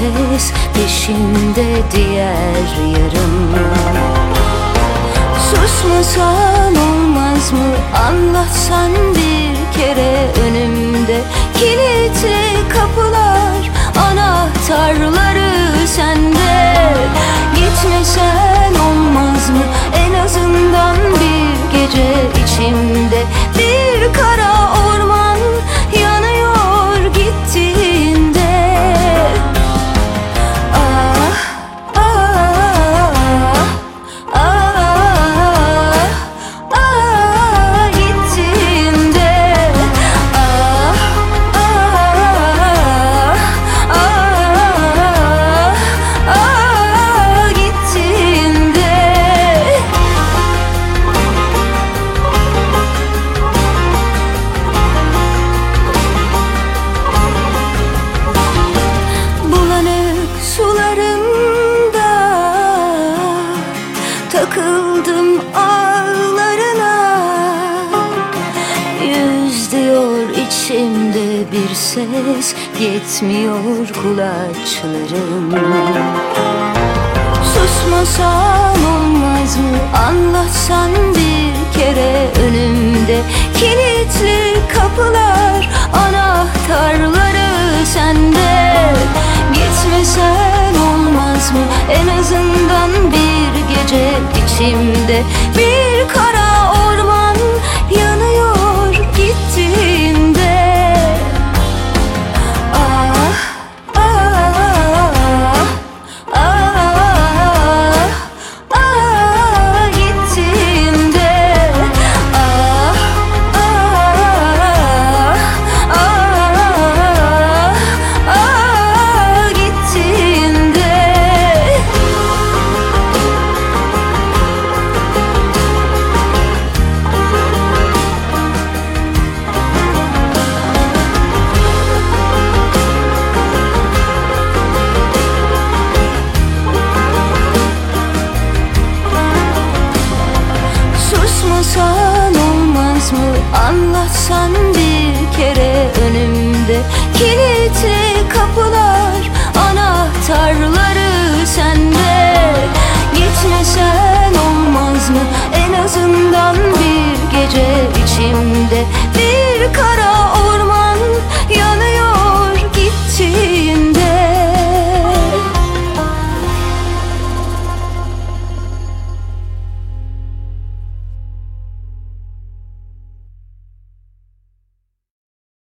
ses Peşimde diğer yarım. Susmasan olmaz mı? Anlatsan bir kere Takıldım ağlarına. Yüz diyor içimde bir ses Yetmiyor kulaçlarım Susmasan olmaz mı? Anlatsan bir kere önümde. Kilitli kapılar anahtarları sende. Gitmesen olmaz mı? En azından bir gece içimde. Bir kara gece içimde bir karar